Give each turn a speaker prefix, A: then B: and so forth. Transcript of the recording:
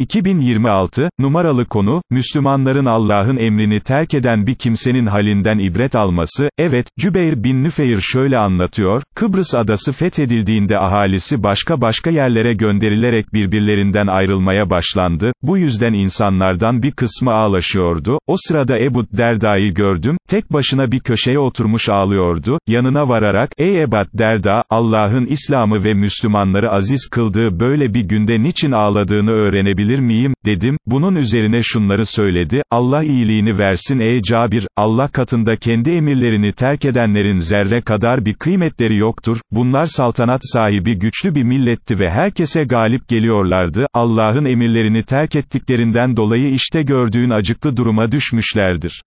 A: 2026, numaralı konu, Müslümanların Allah'ın emrini terk eden bir kimsenin halinden ibret alması, evet, Cübeyr bin Nüfeyr şöyle anlatıyor, Kıbrıs adası fethedildiğinde ahalisi başka başka yerlere gönderilerek birbirlerinden ayrılmaya başlandı, bu yüzden insanlardan bir kısmı ağlaşıyordu, o sırada Ebu Derda'yı gördüm, tek başına bir köşeye oturmuş ağlıyordu, yanına vararak, ey Ebu Derda, Allah'ın İslam'ı ve Müslümanları aziz kıldığı böyle bir günde niçin ağladığını öğrenebilir yapabilir miyim, dedim, bunun üzerine şunları söyledi, Allah iyiliğini versin. Ey Cabir, Allah katında kendi emirlerini terk edenlerin zerre kadar bir kıymetleri yoktur, bunlar saltanat sahibi güçlü bir milletti ve herkese galip geliyorlardı, Allah'ın emirlerini terk ettiklerinden dolayı işte gördüğün acıklı duruma düşmüşlerdir.